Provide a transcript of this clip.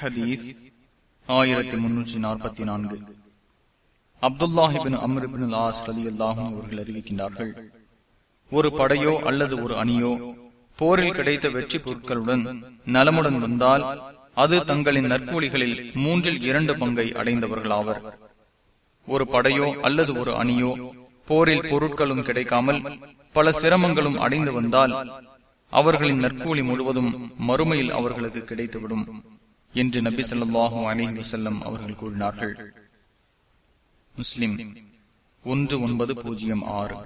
ஹதீஸ் ஆயிரத்தி முன்னூற்றி நாற்பத்தி நான்கு. அப்துல்லாஹிபின் அம்ருபின் லாஸ் ரதி அல்லாஹும் அவர்கள் அறிவிக்கின்றார்கள் ஒரு படையோ அல்லது ஒரு அணியோ போரில் கிடைத்த வெற்றி பொருட்களுடன் நலமுடன் வந்தால் அது தங்களின் நற்கூலிகளில் மூன்றில் இரண்டு பங்கை அடைந்தவர்களாவர். ஒரு படையோ அல்லது ஒரு அணியோ போரில் பொருட்களும் கிடைக்காமல் பல சிரமங்களும் அடைந்து வந்தால் அவர்களின் நற்கூலி முழுவதும் மறுமையில் அவர்களுக்கு கிடைத்துவிடும். என்று நபி சொல்லாஹும் அலிஹி வசல்லம் அவர்கள் கூறினார்கள். முஸ்லிம் ஒன்று ஒன்பது பூஜ்ஜியம் ஆறு.